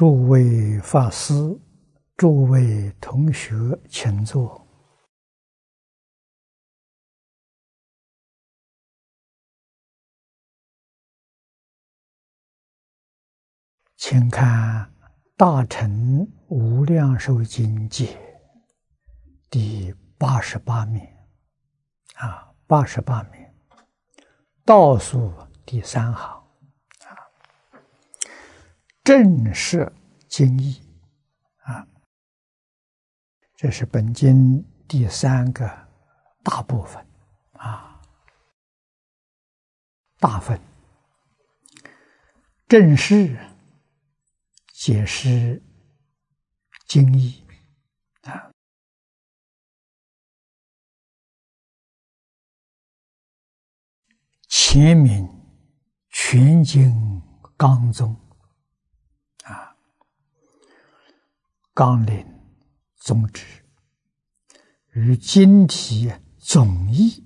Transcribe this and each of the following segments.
诸位法师、诸位同学，请坐。请看《大乘无量寿经解》第八十八面，啊，八十八面倒数第三行。正是经义啊，这是本经第三个大部分啊，大分正是解释经义啊，前面全经纲宗。纲领宗旨与经题总义，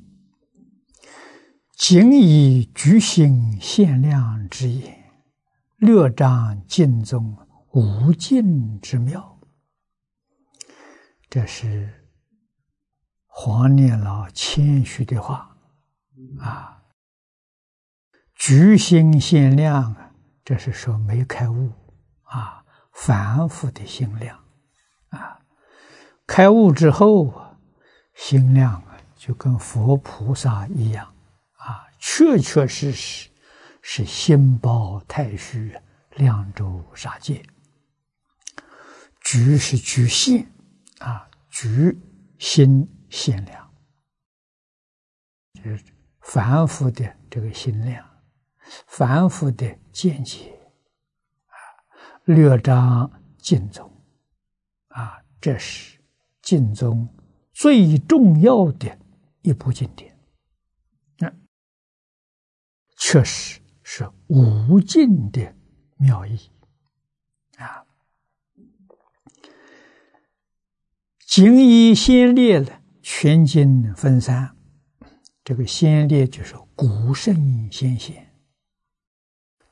仅以具心限量之言，略彰经中无尽之妙。这是黄念老谦虚的话啊！具心限量啊，这是说没开悟啊，反复的心量。开悟之后啊，心量啊就跟佛菩萨一样啊，确确实实是心包太虚，量周杀戒。局是局限啊，局心限量，就是凡夫的这个心量，凡夫的见解啊，略彰尽宗。啊，这是经中最重要的一部经典，那确实是无尽的妙义啊。经一先列了全经分三，这个先列就是古圣先贤，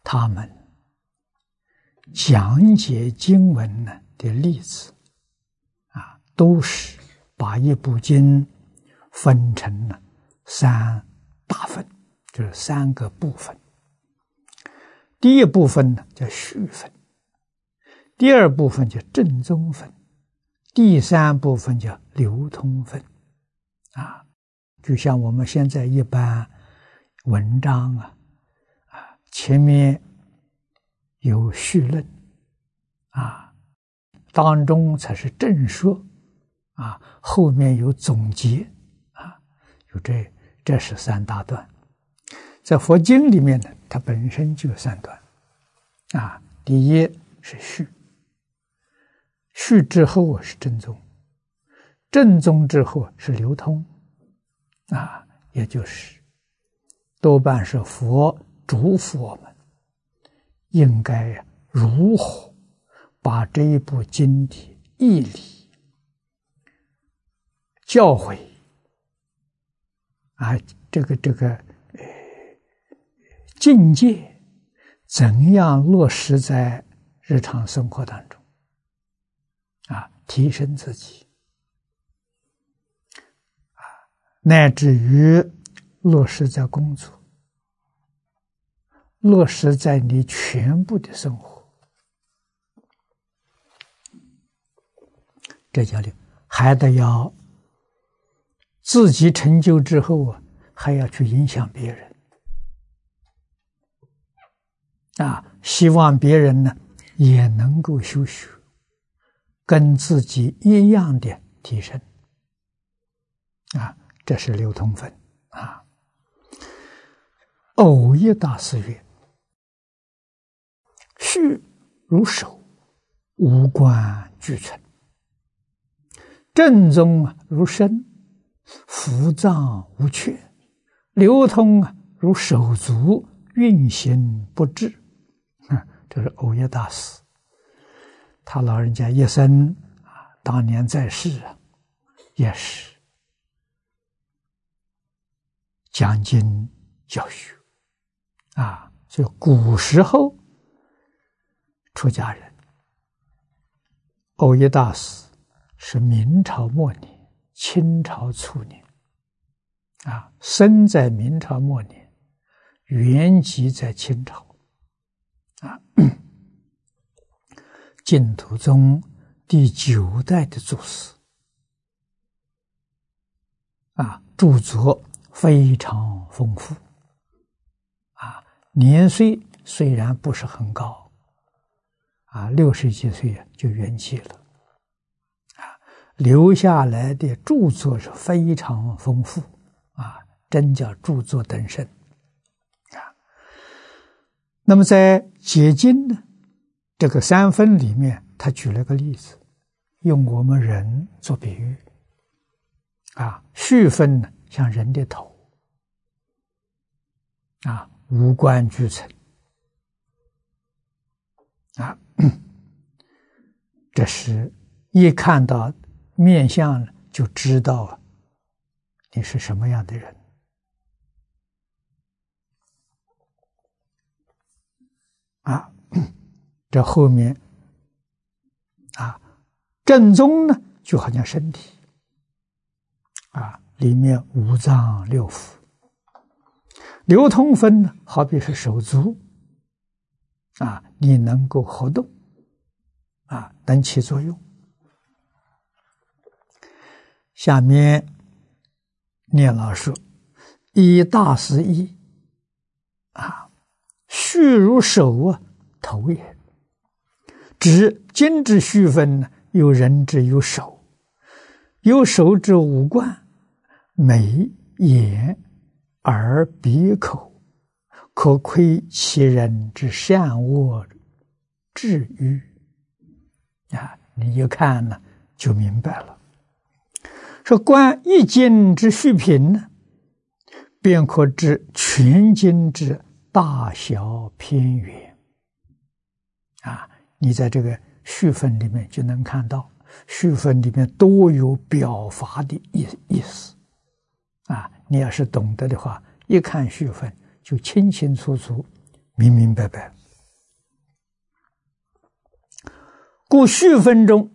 他们讲解经文呢的例子。都是把一部经分成了三大分，就是三个部分。第一部分呢叫序分，第二部分叫正宗分，第三部分叫流通分。啊，就像我们现在一般文章啊，啊，前面有序论，啊，当中才是正说。啊，后面有总结，啊，有这这是三大段，在佛经里面呢，它本身就有三段，啊，第一是序，序之后是正宗，正宗之后是流通，啊，也就是多半是佛嘱咐我们，应该如何把这一部经体义理。教诲啊，这个这个呃境界，怎样落实在日常生活当中？啊，提升自己啊，乃至于落实在工作，落实在你全部的生活，这叫的还得要。自己成就之后啊，还要去影响别人啊！希望别人呢也能够修学，跟自己一样的提升啊！这是流通分啊。偶一大师曰：“虚如手，无关俱存；正宗啊，如身。”腹脏无缺，流通啊，如手足运行不滞。这是欧耶大师，他老人家一生啊，当年在世啊，也是讲经教学啊。就古时候出家人欧耶大师是明朝末年、清朝初年，啊，生在明朝末年，原籍在清朝，啊，净土宗第九代的祖师，啊，著作非常丰富，啊，年岁虽然不是很高。啊，六十几岁就圆寂了，留下来的著作是非常丰富，啊，真叫著作等身，啊。那么在解经呢，这个三分里面，他举了个例子，用我们人做比喻，啊，序分呢像人的头，啊，五官俱成，啊。这是一看到面相就知道你是什么样的人啊！这后面啊，正宗呢就好像身体啊，里面五脏六腑，流通分呢好比是手足啊，你能够活动。啊，能起作用。下面念老说：“以大师一，啊，虚如手啊，头也。指精之虚分呢，有人之有手，有手之五官，眉、眼、耳、鼻、口，可窥其人之善恶智愚。”啊，你一看呢，就明白了。说观一经之虚品呢，便可知全经之大小偏远。啊，你在这个序分里面就能看到，序分里面都有表法的意意思。啊，你要是懂得的话，一看序分就清清楚楚、明明白白。故序分中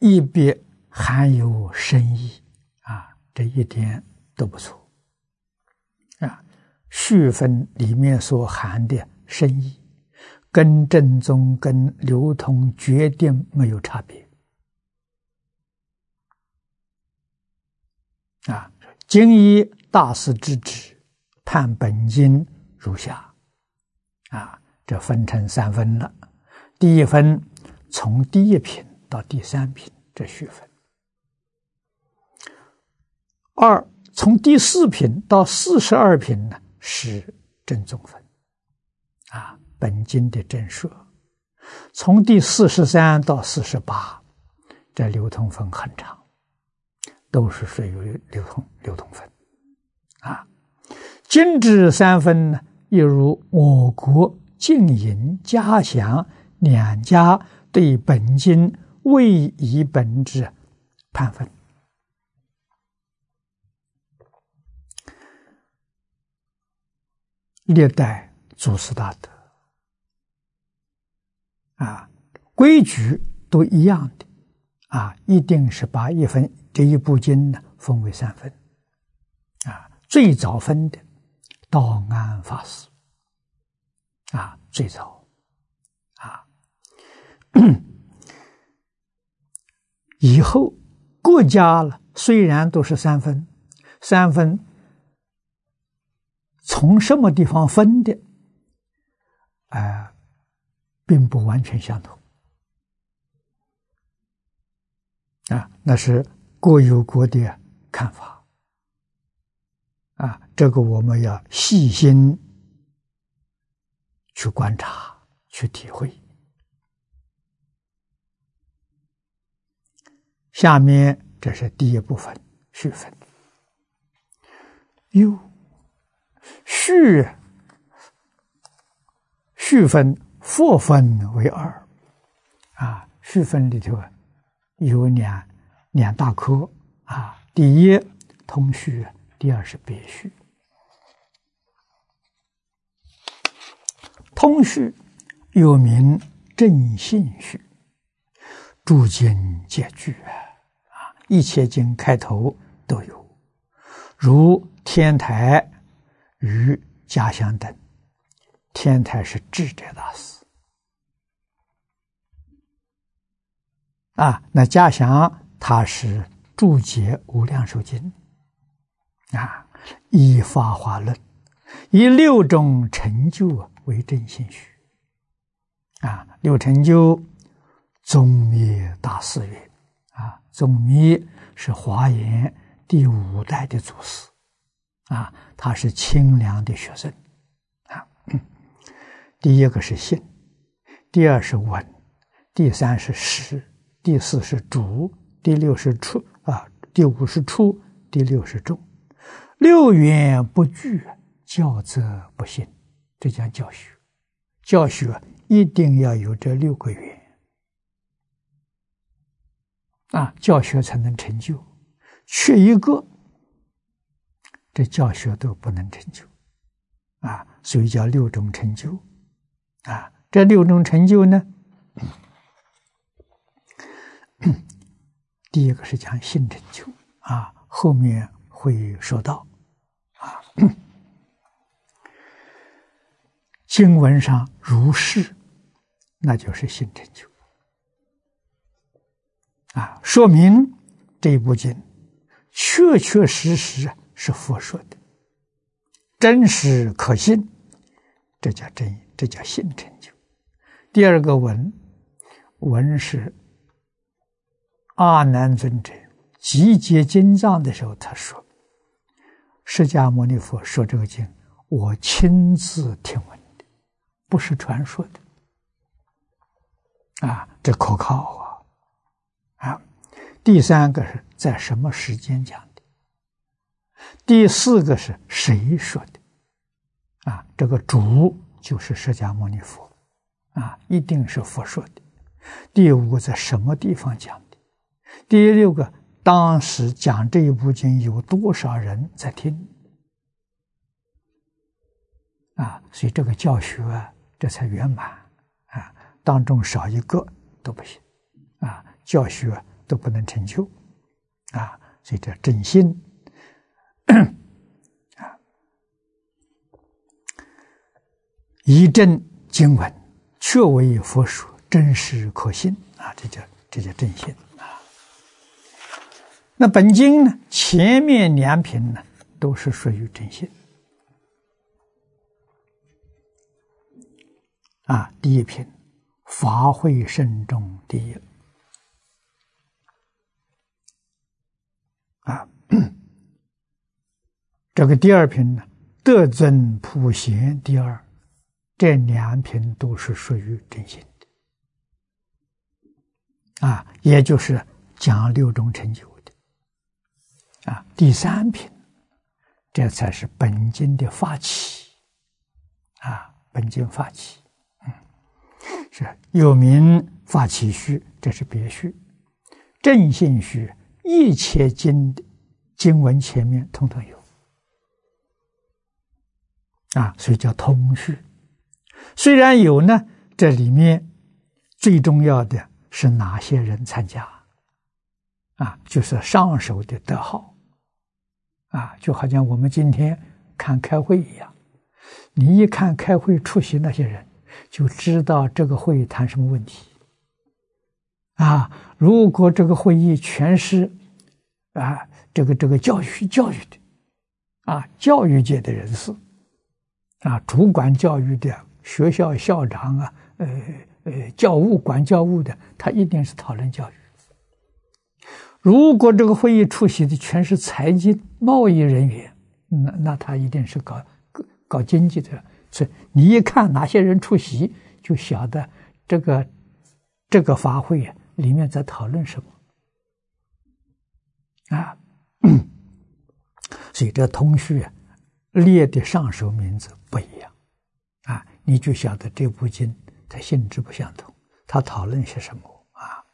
一别含有深意啊，这一点都不错啊。序分里面所含的深意，跟正宗、跟流通决定没有差别啊。经一大师之旨，判本经如下啊，这分成三分了。第一分。从第一品到第三品，这序分；二从第四品到四十二品呢，是正宗分，啊，本经的正说；从第四十三到四十八，这流通分很长，都是属于流通流通分，啊，经之三分呢，又如我国晋营、嘉祥两家。对本经未以本质判分，历代祖师大德啊，规矩都一样的啊，一定是把一分这一部经呢分为三分啊。最早分的道安法师啊，最早。啊 以后各家了，虽然都是三分，三分从什么地方分的，啊，并不完全相同，啊，那是各有各的看法，啊，这个我们要细心去观察，去体会。下面这是第一部分续分，又序序分复分为二，啊，序分里头有两两大科啊，第一通序，第二是别序。通序又名正信序，诸经皆具啊，啊，一切经开头都有，如天台与家乡等。天台是智者大师。啊，那家祥他是注解无量寿经。啊，以法华论，以六种成就为正心虚啊，六成就。宗密大师曰：“啊，宗密是华严第五代的祖师，啊，他是清凉的学生，啊，第一个是信，第二是闻，第三是识，第四是主，第六是出，啊，第五是出，第六是重，六缘不具，教则不信，这叫教学，教学一定要有这六个缘。”啊，教学才能成就，缺一个，这教学都不能成就，啊，所以叫六种成就，啊，这六种成就呢，第一个是讲性成就，啊，后面会说到，啊，经文上如是，那就是性成就。啊，说明这部经确确实实啊是佛说的，真实可信，这叫真，这叫信成就。第二个文，文是阿难尊者集结经藏的时候，他说：“释迦牟尼佛说这个经，我亲自听闻的，不是传说的。”啊，这可靠啊！啊，第三个是在什么时间讲的？第四个是谁说的？啊，这个主就是释迦牟尼佛，啊，一定是佛说的。第五个在什么地方讲的？第六个当时讲这一部经有多少人在听？啊，所以这个教学啊，这才圆满啊，当中少一个都不行，啊。教学都不能成就，啊，所以叫正心啊，一正经文，确为佛说，真实可信啊，这叫这叫正信啊。那本经呢，前面两品呢，都是属于正信啊。第一品，法会慎重第一。啊，这个第二品呢，德尊普贤第二，这两品都是属于真心的，啊，也就是讲六种成就的，啊，第三品，这才是本经的发起，啊，本经发起，嗯，是有名发起序，这是别序，正信序。一切经经文前面通通有。啊，所以叫通序。虽然有呢，这里面最重要的是哪些人参加啊？就是上手的德号啊，就好像我们今天看开会一样，你一看开会出席那些人，就知道这个会议谈什么问题。啊，如果这个会议全是啊，这个这个教育教育的，啊，教育界的人士，啊，主管教育的学校校长啊，呃呃，教务管教务的，他一定是讨论教育。如果这个会议出席的全是财经贸易人员，那那他一定是搞搞经济的。所以你一看哪些人出席，就晓得这个这个法会啊。里面在讨论什么啊？所以这通讯啊列的上首名字不一样啊，你就晓得这部经它性质不相同，它讨论些什么啊？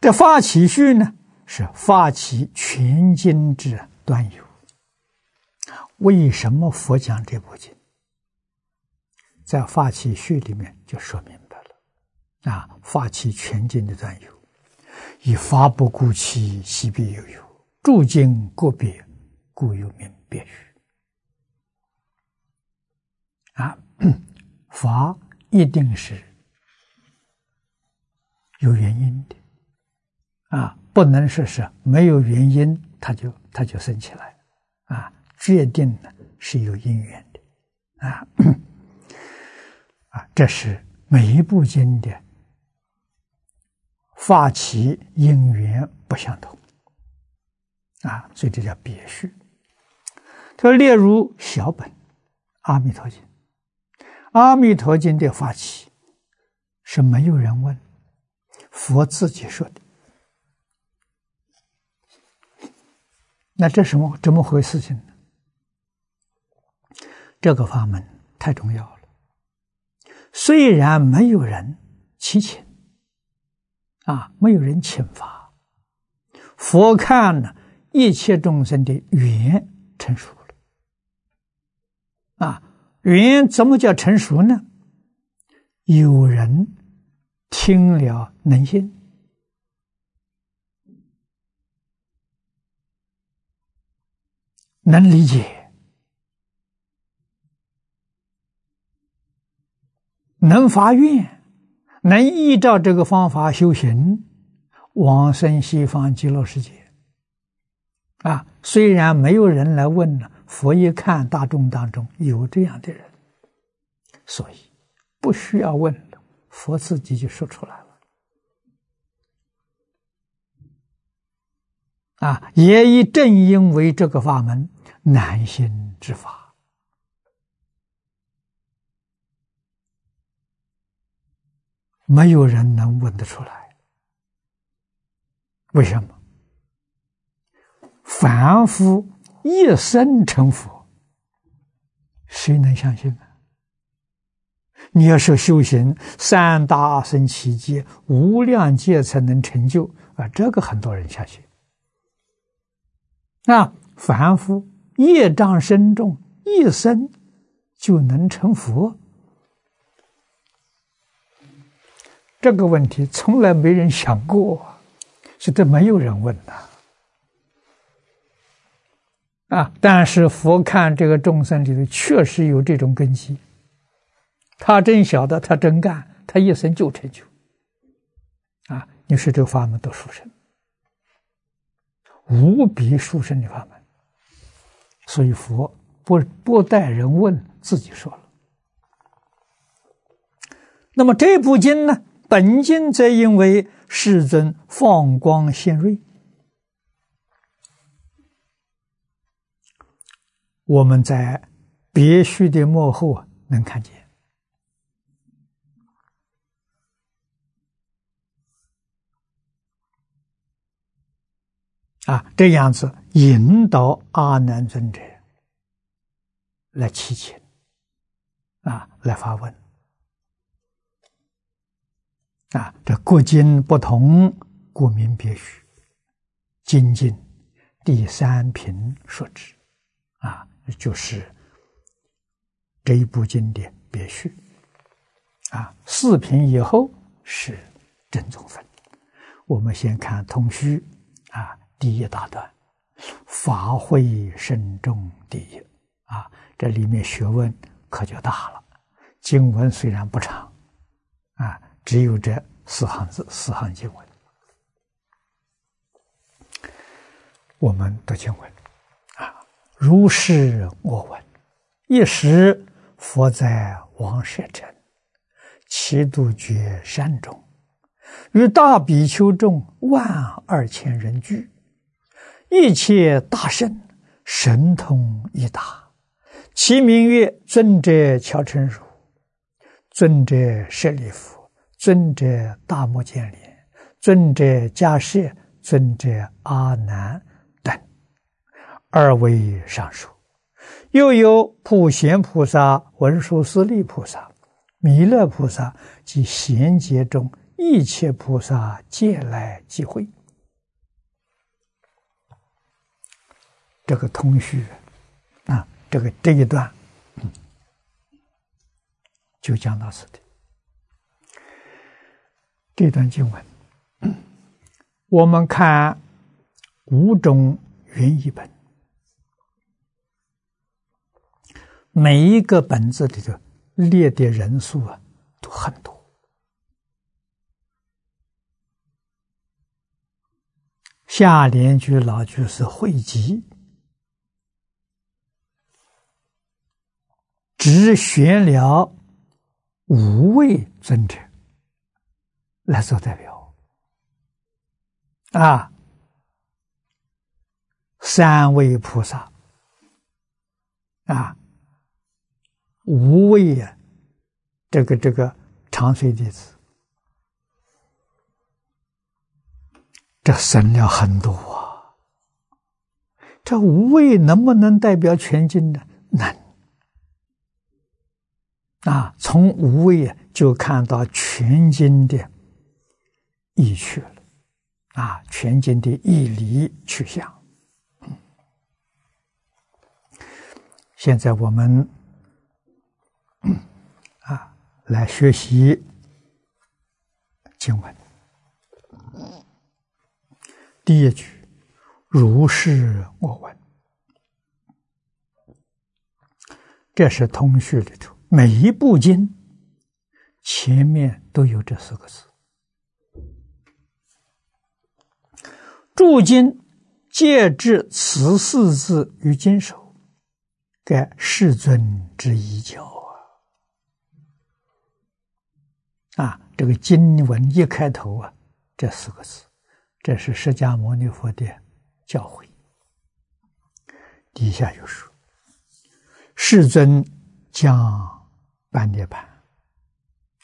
这发起序呢是发起全经之端游。为什么佛讲这部经？在发起序里面就说明白了。啊，发起全经的专有，以法不顾其悉必有有，诸经个别，故有名别语。啊，法一定是有原因的，啊，不能说是没有原因，它就它就生起来，啊，决定呢是有因缘的，啊，啊，这是每一部经的。发起因缘不相同，啊，所以这叫别序。他，例如小本《阿弥陀经》，《阿弥陀经》的发起是没有人问，佛自己说的。那这什么怎么回事情呢？这个法门太重要了，虽然没有人祈请。啊，没有人请法，佛看呢，一切众生的缘成熟了。啊，缘怎么叫成熟呢？有人听了能信，能理解，能发愿。能依照这个方法修行，往生西方极乐世界。啊，虽然没有人来问了，佛一看大众当中有这样的人，所以不需要问了，佛自己就说出来了。啊，也以正因为这个法门难行之法。没有人能问得出来，为什么？凡夫一生成佛，谁能相信呢？你要说修行三大阿僧奇迹、无量劫才能成就啊，这个很多人相信。那凡夫业障深重，一生就能成佛？这个问题从来没人想过，是这没有人问的！啊但是佛看这个众生里头确实有这种根基，他真晓得，他真干，他一生就成就啊！你说这个法门多殊胜，无比殊胜的法门，所以佛不不带人问，自己说了。那么这部经呢？本经则因为世尊放光现瑞，我们在别序的幕后能看见啊，这样子引导阿难尊者来祈请啊，来发问。啊，这各经不同，故名别序。经经第三品说之，啊，就是这一部经的别序。啊，四品以后是正宗分。我们先看通序，啊，第一大段，法会深重第一。啊，这里面学问可就大了。经文虽然不长，啊。只有这四行字，四行经文。我们读经文，如是我闻：一时佛在王舍城，七度绝山中，与大比丘众万二千人聚，一切大圣神通一达，其名曰尊者乔成如，尊者舍利弗。尊者大目犍连，尊者迦舍，尊者阿难，二位上书，又有普贤菩萨、文殊师利菩萨、弥勒菩萨及贤劫中一切菩萨皆来集会。这个通序啊，这个这一段就讲到此地。这段经文，我们看五种原译本，每一个本子里头列的人数啊都很多。下联句老句是汇集，只选了五位尊者来做代表，啊，三位菩萨，啊，五位呀，这个这个长随弟子。这省了很多啊！这无畏能不能代表全经呢？能啊！从无畏啊，就看到全经的意趣了啊！全经的义理去向。现在我们啊，来学习经文。第一句，如是我闻。这是通序里头每一部经前面都有这四个字。注经借至此四字于经首，盖世尊之遗教啊！这个经文一开头啊，这四个字。这是释迦牟尼佛的教诲。底下有说：“世尊将半涅盘，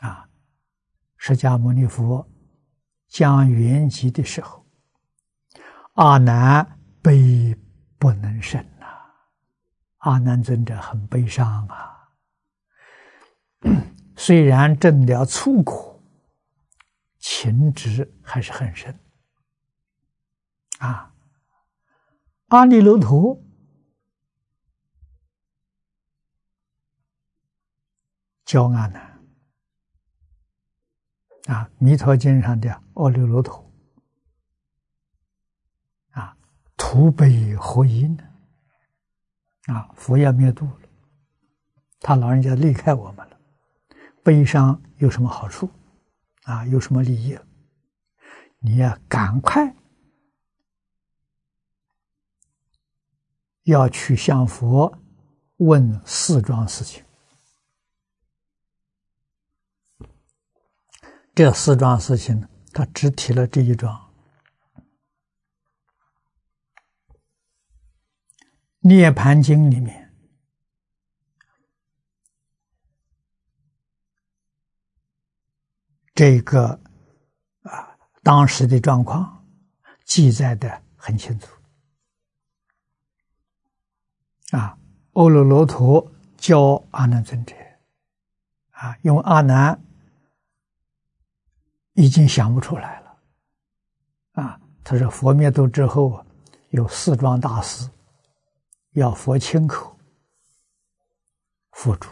啊，释迦牟尼佛将圆寂的时候，阿难悲不能生呐。阿难尊者很悲伤啊。虽然证了粗苦，情执还是很深。”啊，阿弥罗陀教阿难啊，《弥陀经》上的阿耨罗陀啊，徒悲何因呢？啊，佛要灭度了，他老人家离开我们了，悲伤有什么好处？啊，有什么利益？你要赶快。要去向佛问四桩事情，这四桩事情他只提了这一桩，《涅盘经》里面这个啊当时的状况记载的很清楚。啊，欧罗罗陀教阿难尊者，啊，因为阿难已经想不出来了，啊，他说佛灭度之后，有四桩大事，要佛亲口付诸。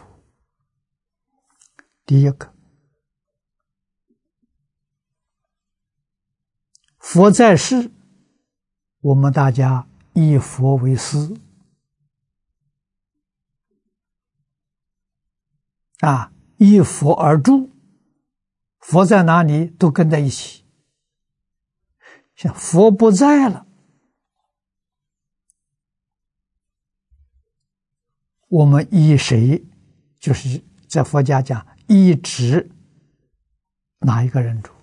第一个，佛在世，我们大家以佛为师。啊，依佛而住，佛在哪里都跟在一起。像佛不在了，我们依谁？就是在佛家讲，依直哪一个人住？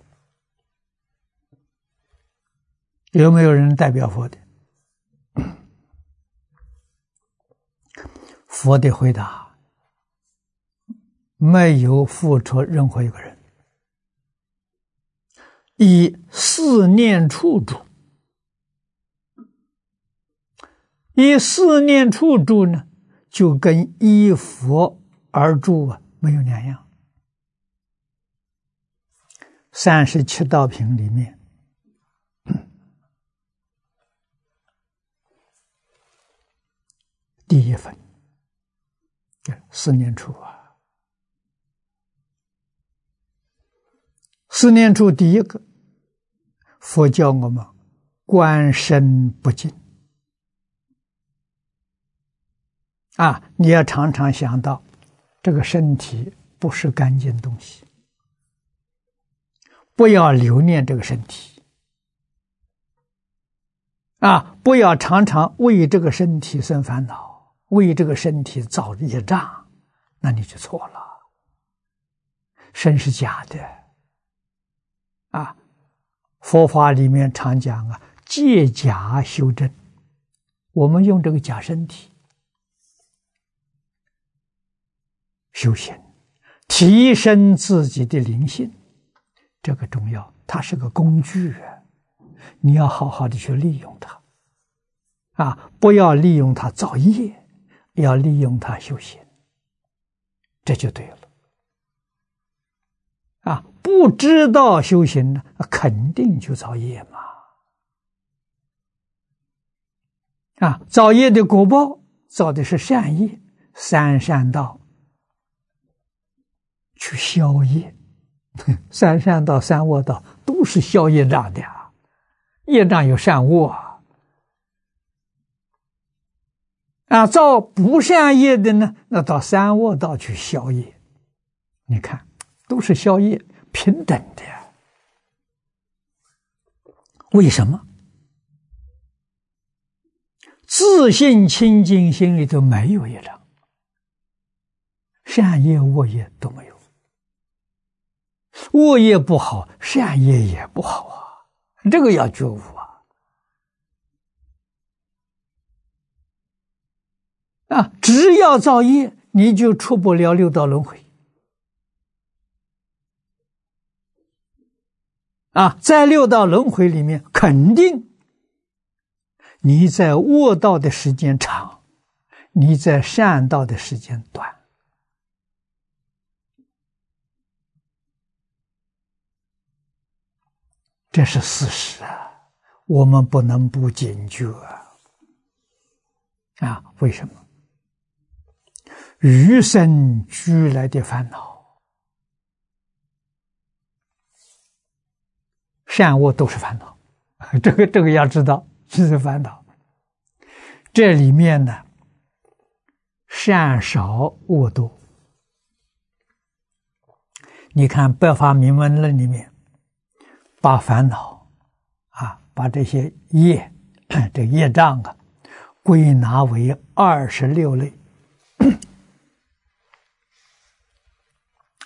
有没有人代表佛的？佛的回答。没有付出任何一个人，以思念处住，以思念处住呢，就跟依佛而住啊没有两样。三十七道品里面，第一分，思念处啊。四念处第一个，佛教我们观身不净啊！你要常常想到，这个身体不是干净东西，不要留念这个身体啊！不要常常为这个身体生烦恼，为这个身体造业障，那你就错了。身是假的。啊，佛法里面常讲啊，借假修真。我们用这个假身体修行，提升自己的灵性，这个重要。它是个工具啊，你要好好的去利用它。啊，不要利用它造业，要利用它修行，这就对了。啊。不知道修行呢，肯定就造业嘛！啊，造业的果报，造的是善业，三善道去消业，三善道、三恶道都是消业障的啊。业障有善恶啊，啊，造不善业的呢，那到三恶道去消业，你看，都是消业。平等的，为什么？自信清净心里头没有业障，善业恶业都没有，恶业不好，善业也不好啊，这个要觉悟啊！只要造业，你就出不了六道轮回。啊，在六道轮回里面，肯定你在恶道的时间长，你在善道的时间短，这是事实啊！我们不能不警觉啊！啊，为什么？与生俱来的烦恼。善恶都是烦恼，这个这个要知道，这是烦恼。这里面呢，善少恶多。你看《百法明文论》里面，把烦恼啊，把这些业，这业障啊，归纳为二十六类，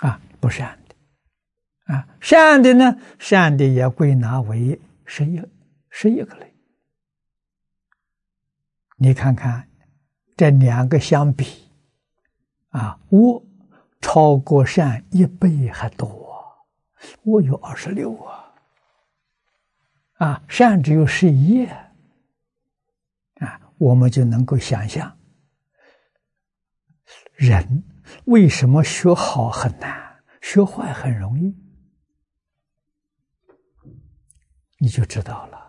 啊，不善。啊，善的呢，善的也归纳为十一十一个类。你看看这两个相比，啊，恶超过善一倍还多，恶有二十六啊，啊，善只有十一，啊，我们就能够想象，人为什么学好很难，学坏很容易。你就知道了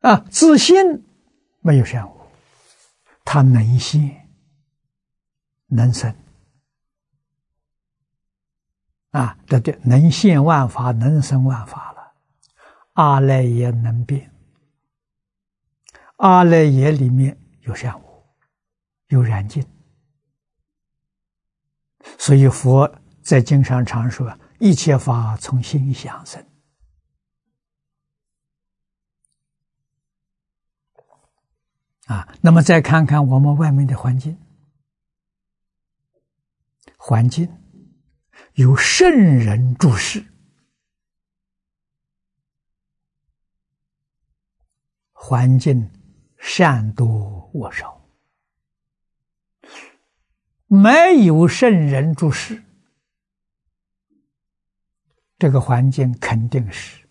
啊！自信没有善恶，他能现能生啊！对对能现万法，能生万法了。阿赖耶能变，阿赖耶里面有善恶，有染净。所以佛在经上常说：“一切法从心想生。”啊，那么再看看我们外面的环境，环境有圣人注视，环境善多恶少。没有圣人注释，这个环境肯定是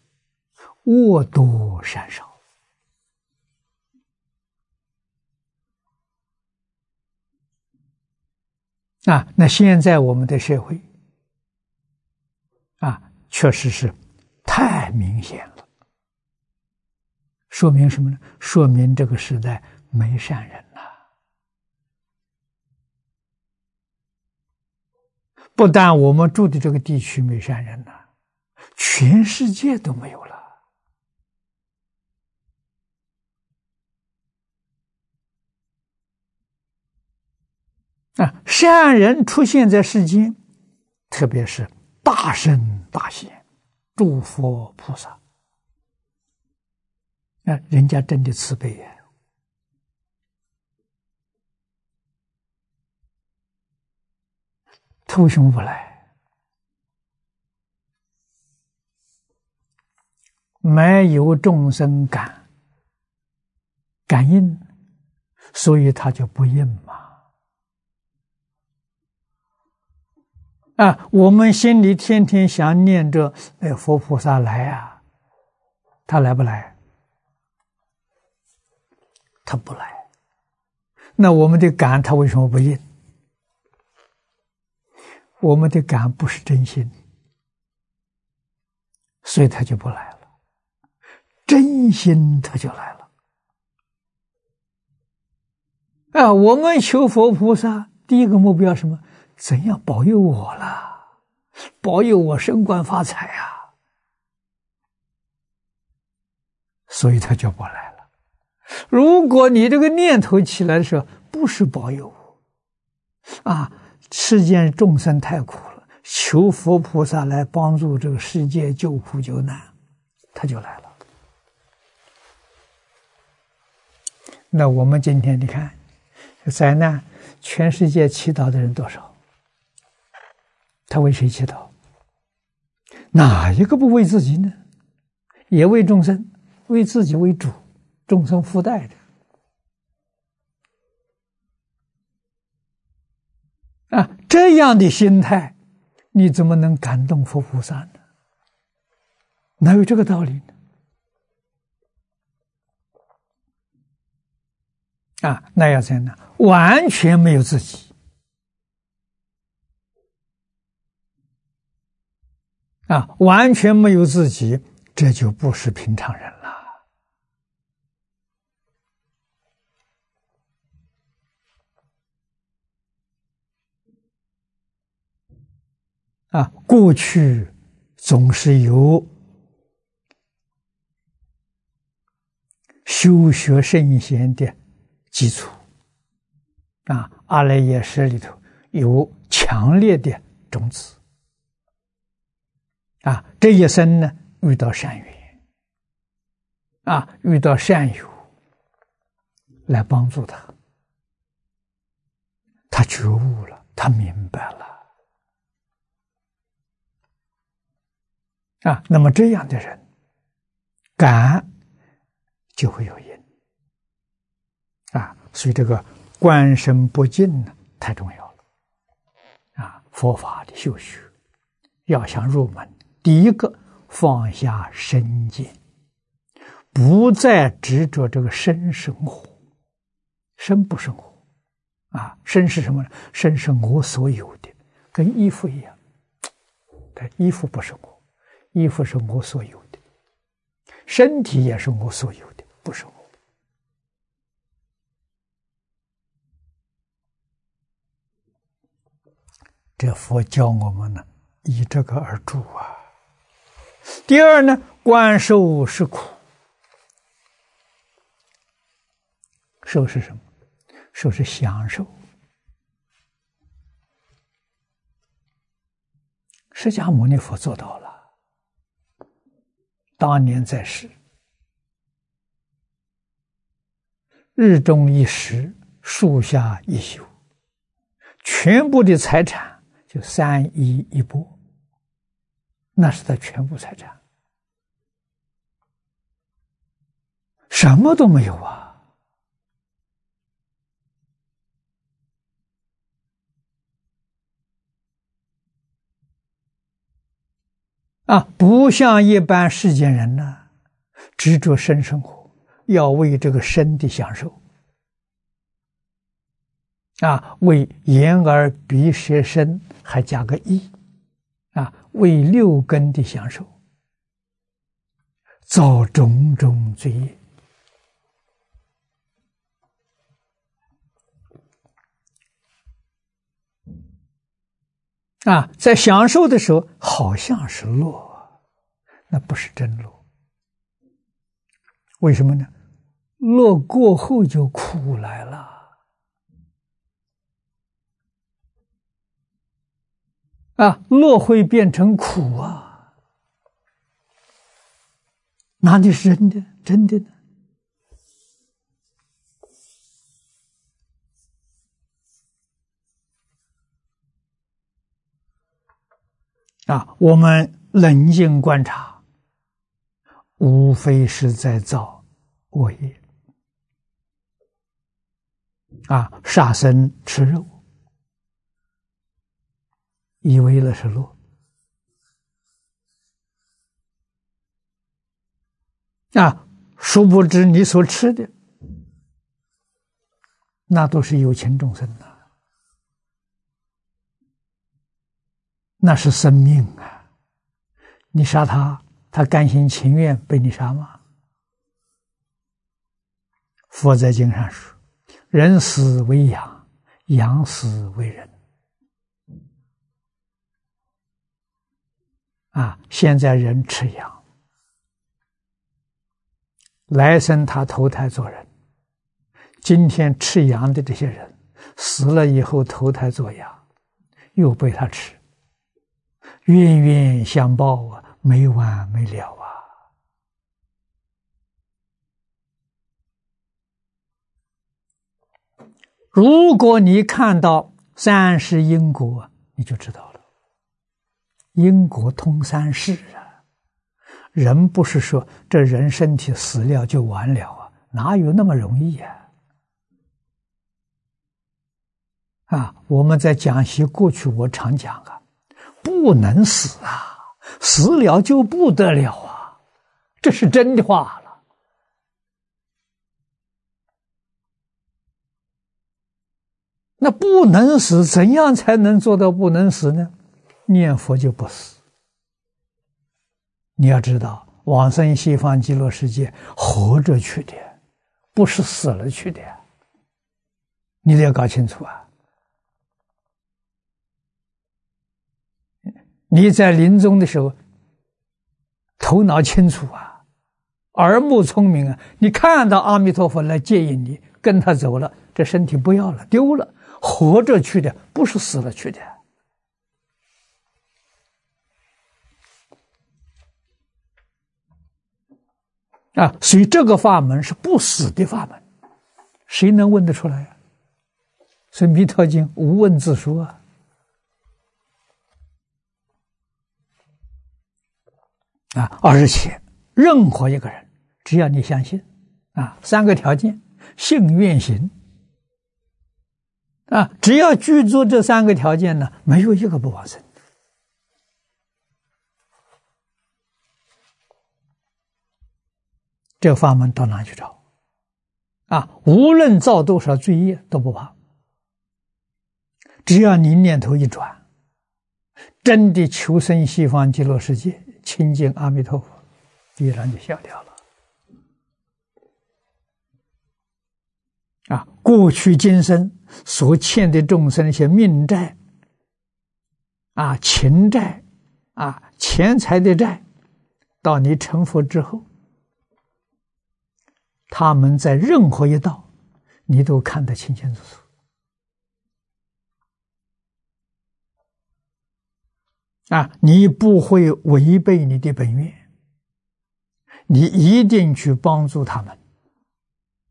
恶多善少啊！那现在我们的社会啊，确实是太明显了，说明什么呢？说明这个时代没善人了。不但我们住的这个地区没善人了，全世界都没有了。啊，善人出现在世间，特别是大圣大贤、诸佛菩萨。那人家真的慈悲呀。他为什么不来？没有众生感感应，所以他就不应嘛。啊，我们心里天天想念着，哎，佛菩萨来啊，他来不来？他不来。那我们的感，他为什么不应？我们的感不是真心，所以他就不来了。真心他就来了。啊，我们求佛菩萨，第一个目标什么？怎样保佑我了？保佑我升官发财啊！所以他就不来了。如果你这个念头起来的时候，不是保佑啊。世间众生太苦了，求佛菩萨来帮助这个世界救苦救难，他就来了。那我们今天你看，灾难，全世界祈祷的人多少？他为谁祈祷？哪一个不为自己呢？也为众生，为自己为主，众生附带的。啊，这样的心态，你怎么能感动佛菩萨呢？哪有这个道理呢？啊，那要怎样呢？完全没有自己，啊，完全没有自己，这就不是平常人了。啊，过去总是有修学圣贤的基础，啊，阿赖耶识里头有强烈的种子，啊，这一生呢遇到善缘，啊，遇到善友来帮助他，他觉悟了，他明白了。啊，那么这样的人，感就会有因啊，所以这个观身不净呢太重要了啊！佛法的修学要想入门，第一个放下身见，不再执着这个身生活，身不生活啊，身是什么呢？身是我所有的，跟衣服一样，但衣服不生活。衣服是我所有的，身体也是我所有的，不是我。这佛教我们呢，以这个而住啊。第二呢，观受是苦，受是什么？受是享受。释迦牟尼佛做到了。当年在世，日中一时，树下一宿，全部的财产就三一一钵，那是他全部财产，什么都没有啊！啊，不像一般世间人呢，执着生生活，要为这个生的享受，啊，为眼耳鼻舌身还加个意，啊，为六根的享受，造种种罪业，啊，在享受的时候好像是乐，那不是真乐。为什么呢？乐过后就苦来了。啊，乐会变成苦啊，哪里是真的？真的呢？啊，我们冷静观察，无非是在造恶业。啊，杀生吃肉，以为那是路。啊，殊不知你所吃的，那都是有情众生的。那是生命啊！你杀他，他甘心情愿被你杀吗？佛在经上说：“人死为羊，羊死为人。”啊，现在人吃羊，来生他投胎做人。今天吃羊的这些人，死了以后投胎做羊，又被他吃。冤冤相报啊，没完没了啊！如果你看到三世因果，你就知道了。因果通三世啊！人不是说这人身体死了就完了啊？哪有那么容易呀？啊！我们在讲习过去，我常讲啊。不能死啊！死了就不得了啊！这是真的话了。那不能死，怎样才能做到不能死呢？念佛就不死。你要知道，往生西方极乐世界，活着去的，不是死了去的。你得要搞清楚啊！你在临终的时候，头脑清楚啊，耳目聪明啊，你看到阿弥陀佛来接引你，跟他走了，这身体不要了，丢了，活着去的，不是死了去的。啊，所以这个法门是不死的法门，谁能问得出来呀？所以《弥陀经》无问自说啊。啊！而且，任何一个人，只要你相信，啊，三个条件：信、愿、行。啊，只要具足这三个条件呢，没有一个不往生。这个法门到哪去找？啊，无论造多少罪业都不怕，只要你念头一转，真的求生西方极乐世界。亲近阿弥陀佛，必然就消掉了。啊，过去今生所欠的众生一些命债、啊情债、啊钱财的债，到你成佛之后，他们在任何一道，你都看得清清楚楚。啊，你不会违背你的本愿，你一定去帮助他们，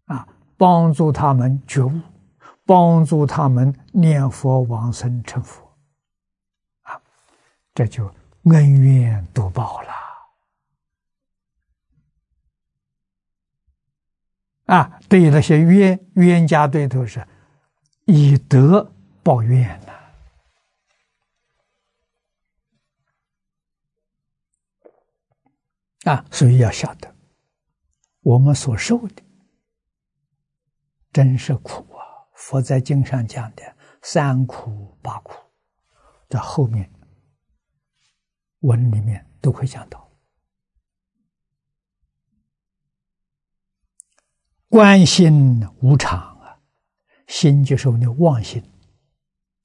啊，帮助他们觉悟，帮助他们念佛往生成佛，啊，这就恩怨都报了，啊，对那些冤冤家对头是以德报怨呐。啊所以要晓得，我们所受的真是苦啊！佛在经上讲的三苦八苦，在后面文里面都会讲到。观心无常啊，心就是我们的妄心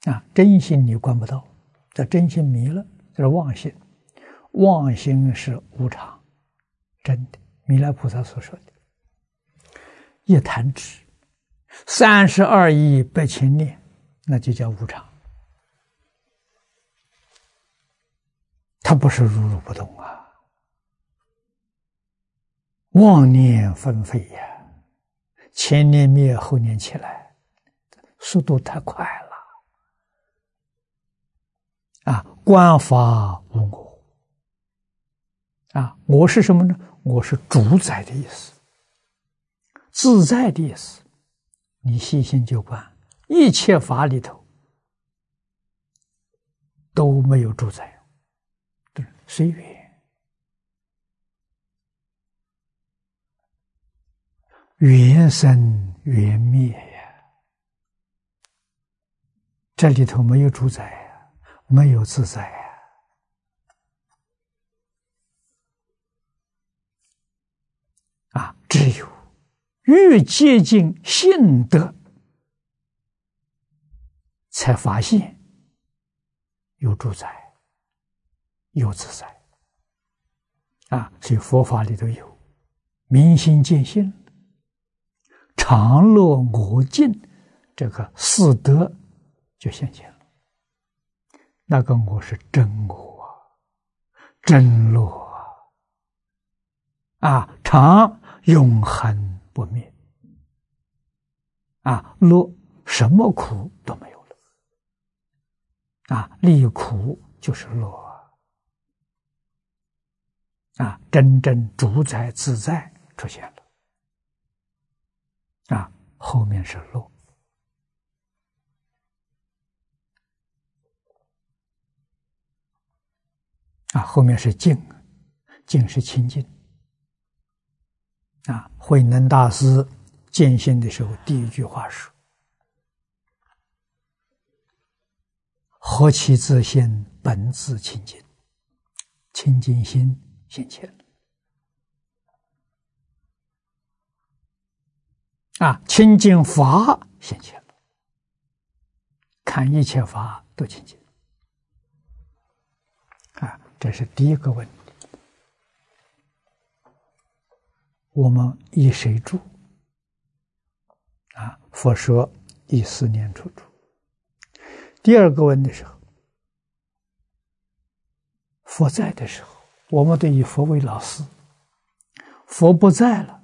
啊，真心你观不到，这真心迷了，这是妄心。妄心是无常，真的。弥勒菩萨所说的，一弹指，三十二亿八千年，那就叫无常。他不是如如不动啊，妄念纷飞呀，前年灭，后年起来，速度太快了啊！观法无我啊，我是什么呢？我是主宰的意思，自在的意思。你细心就观，一切法里头都没有主宰。随缘，缘生缘灭呀，这里头没有主宰呀，没有自在呀，啊，只有越接近性德，才发现有主宰。有自在啊，所以佛法里头有明心见性、常乐我净这个四德就现前了。那个我是真我啊，真乐啊，啊常永恒不灭。啊，乐什么苦都没有了。啊，离苦就是乐。啊，真正主宰自在出现了，啊，后面是乐，啊，后面是静，静是清净，啊，慧能大师见性的时候，第一句话是：“何其自性，本自清净，清净心。”现前啊！清净法现前，看一切法都清净啊！这是第一个问题。我们以谁住？啊，佛说以四念处住。第二个问的时候，佛在的时候。我们得以佛为老师，佛不在了，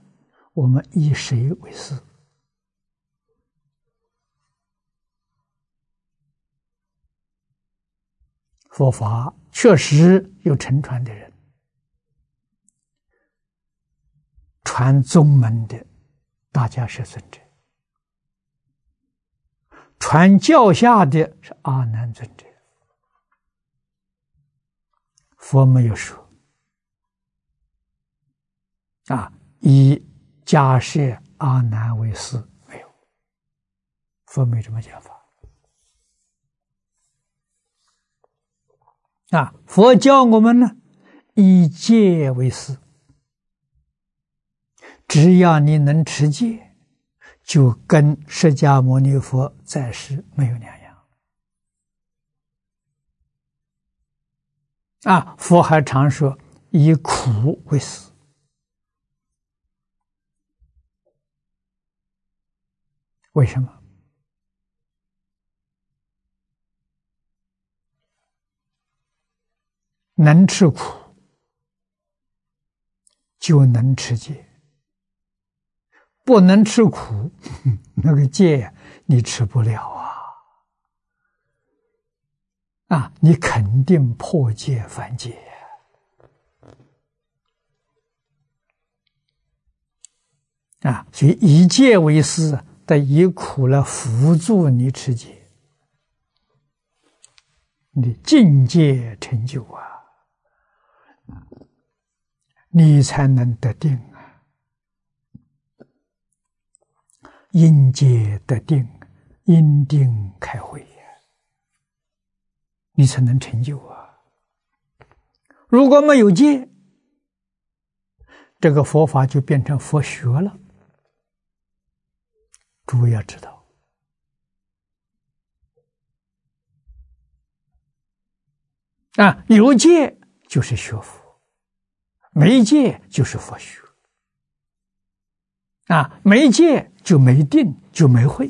我们以谁为师？佛法确实有乘传的人，传宗门的大家是尊者，传教下的是阿难尊者，佛没有说。啊，以假设阿难为师没有，佛没这么讲法。啊，佛教我们呢，以戒为师，只要你能持戒，就跟释迦牟尼佛在世没有两样。啊，佛还常说以苦为死。为什么能吃苦就能吃戒？不能吃苦，那个戒你吃不了啊！啊，你肯定破戒犯戒啊！所以以戒为师。得以苦来辅助你持戒，你境界成就啊，你才能得定啊，因戒得定，因定开慧呀，你才能成就啊。如果没有戒，这个佛法就变成佛学了。诸位要知道，啊，有戒就是学佛，没戒就是佛学。啊，没戒就没定，就没会。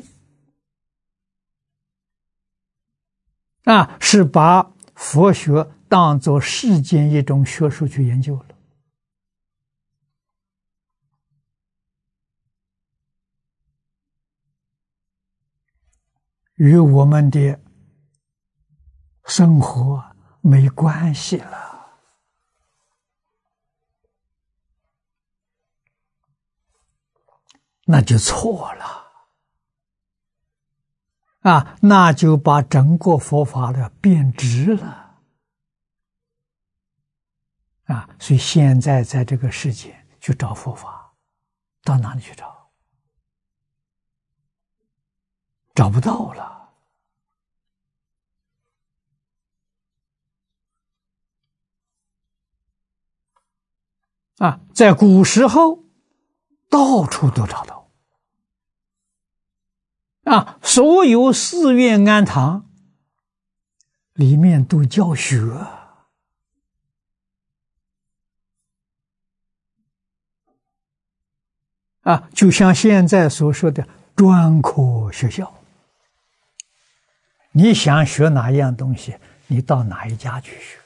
啊，是把佛学当做世间一种学术去研究了，与我们的生活没关系了，那就错了。啊，那就把整个佛法的变质了，啊，所以现在在这个世界去找佛法，到哪里去找？找不到了。啊，在古时候，到处都找到。啊，所有寺院庵堂里面都教学啊，就像现在所说的专科学校。你想学哪一样东西，你到哪一家去学？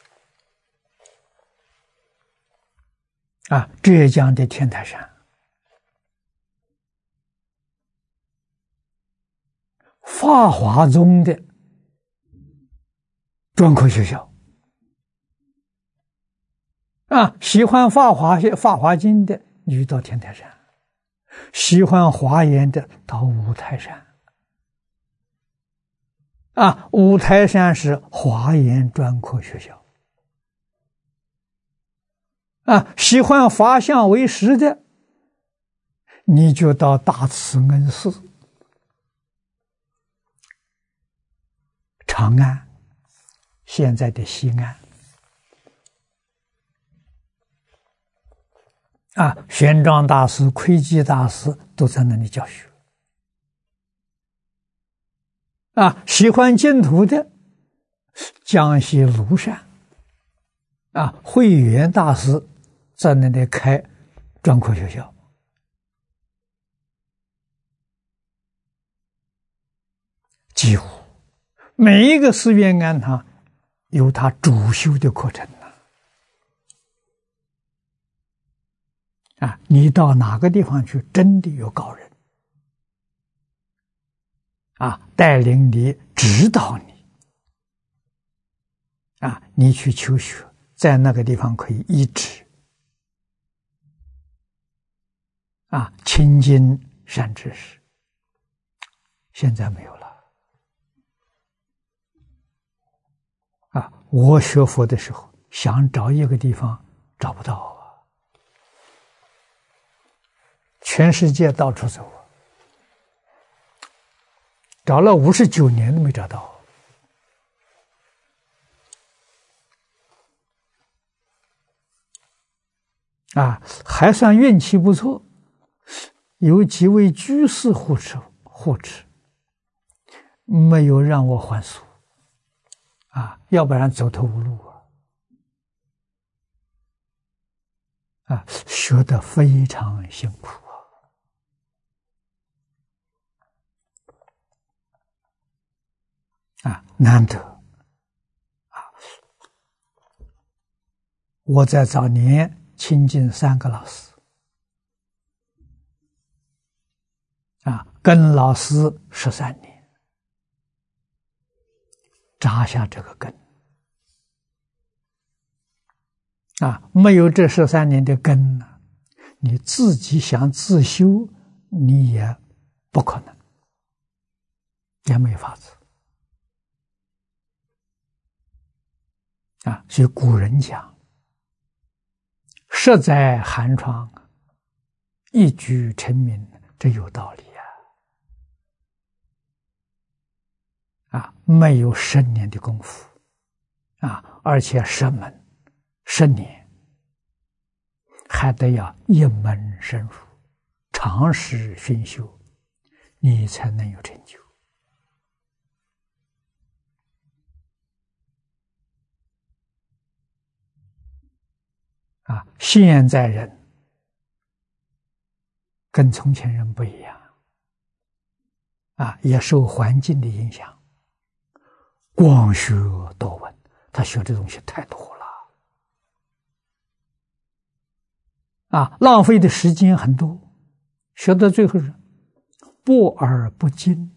啊，浙江的天台山。法华宗的专科学校啊，喜欢法华学《法华经》的，你到天台山；喜欢华严的，到五台山。啊，五台山是华严专科学校。啊，喜欢法相为师的，你就到大慈恩寺。长安，现在的西安，啊，玄奘大师、窥基大师都在那里教学。啊，喜欢净土的，江西庐山，啊，慧远大师在那里开专科学校，几乎。每一个寺院庵堂有他主修的课程呐，啊，你到哪个地方去，真的有高人。啊，带领你、指导你，啊，你去求学，在那个地方可以一直啊亲近善知识，现在没有了。啊！我学佛的时候，想找一个地方找不到啊，全世界到处走啊，找了五十九年都没找到，啊，还算运气不错，有几位居士护持护持，没有让我还俗。啊，要不然走投无路啊！啊，学的非常辛苦啊！啊，难得啊！我在早年亲近三个老师啊，跟老师十三年。扎下这个根啊，没有这十三年的根呢，你自己想自修，你也不可能，也没法子啊。所以古人讲：“设在寒窗，一举成名”，这有道理。啊，没有十年的功夫，啊，而且十门十年，还得要一门深入，长时熏修，你才能有成就。啊，现在人跟从前人不一样，啊，也受环境的影响，光学多闻，他学的东西太多了，啊，浪费的时间很多，学到最后是博而不精。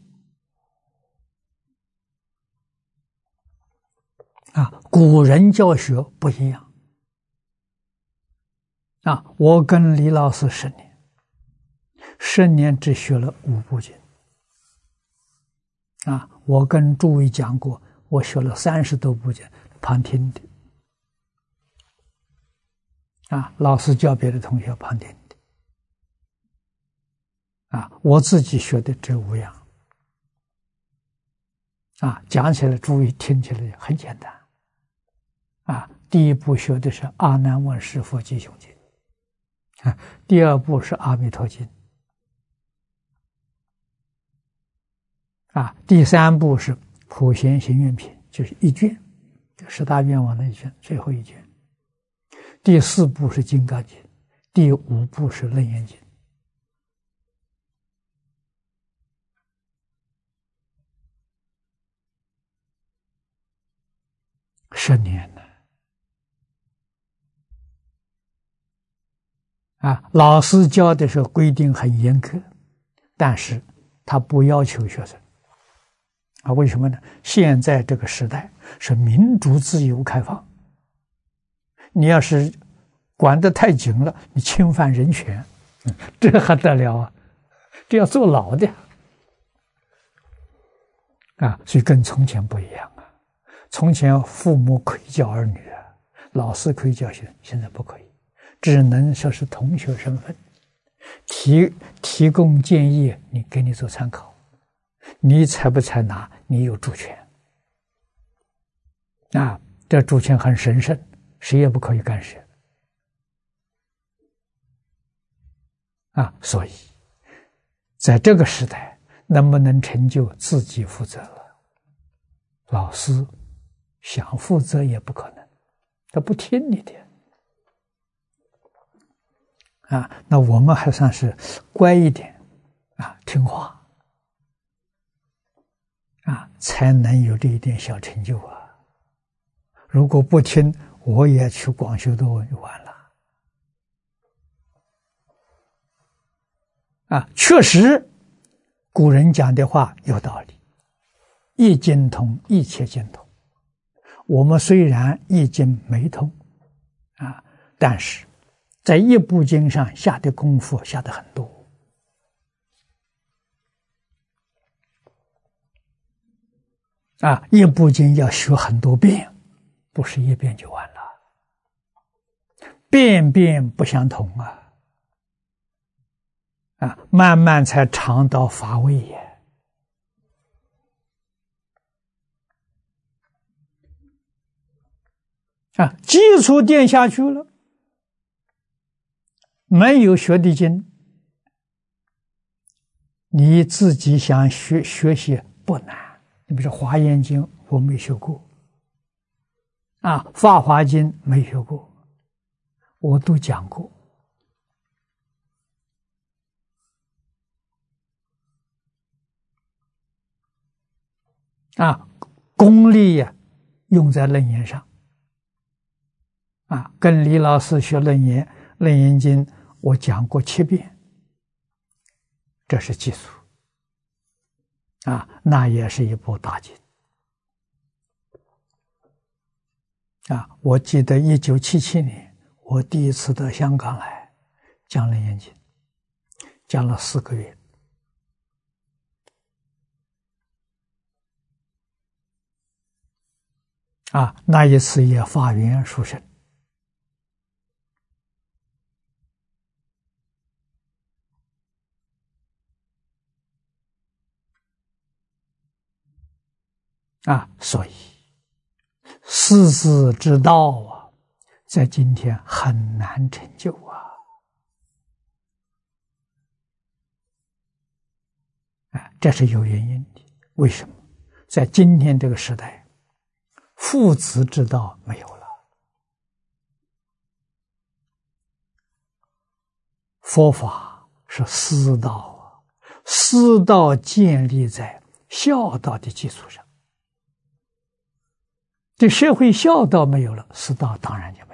啊，古人教学不一样。啊，我跟李老师十年，十年只学了五部经。啊，我跟诸位讲过，我学了三十多部经，旁听的。啊，老师教别的同学旁听的。啊，我自己学的这五样。啊，讲起来，注意听起来很简单。啊，第一步学的是《阿难问师佛吉凶经》，啊，第二步是《阿弥陀经》，啊，第三步是《普贤行愿品》，就是一卷，十大愿望的一卷，最后一卷。第四部是《金刚经》，第五部是《楞严经》。十年了。啊，老师教的时候规定很严苛，但是他不要求学生。啊，为什么呢？现在这个时代是民主、自由、开放，你要是管得太紧了，你侵犯人权，这还得了啊？这要坐牢的。啊，所以跟从前不一样啊。从前父母可以教儿女啊，老师可以教学，现在不可以。只能说是同学身份，提提供建议，你给你做参考，你采不采纳，你有主权。啊，这主权很神圣，谁也不可以干涉。啊，所以，在这个时代，能不能成就自己负责了？老师想负责也不可能，他不听你的。啊，那我们还算是乖一点，啊，听话，啊，才能有这一点小成就啊。如果不听，我也去广修多就完了。啊，确实，古人讲的话有道理，一经通，一切经通。我们虽然一经没通，啊，但是。在一部经上下的功夫下的很多，啊，一部经要学很多遍，不是一遍就完了，遍遍不相同啊，啊，慢慢才尝到乏味也，啊，基础垫下去了。没有学的经，你自己想学学习不难。你比如说《华严经》，我没学过，啊，《法华经》没学过，我都讲过，啊，功力呀，用在楞严上，啊，跟李老师学楞严，楞严经。我讲过七遍，这是基础啊，那也是一部大经啊。我记得一九七七年，我第一次到香港来讲楞严经，讲了四个月啊，那一次也发愿书生。啊，所以世子之道啊，在今天很难成就啊！啊，这是有原因的。为什么？在今天这个时代，父子之道没有了佛法是师道啊，师道建立在孝道的基础上。这社会孝道没有了，师道当然就没。